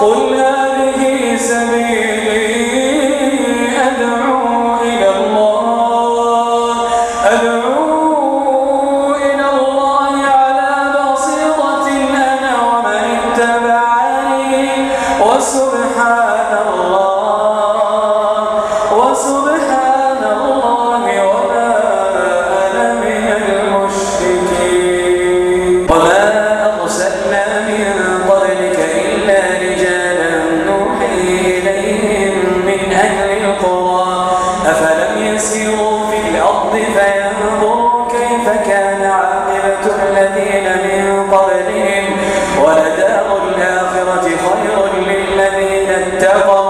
قل فسيروا في الأرض فينظروا كيف الذين من قبلهم ولدار الآخرة خير للذين اتقوا.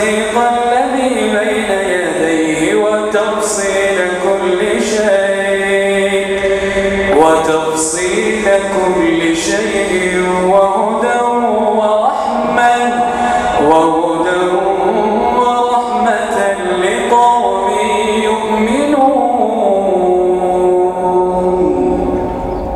وتصديق الذي بين يديه وتفصيل كل شيء. وتفصيل كل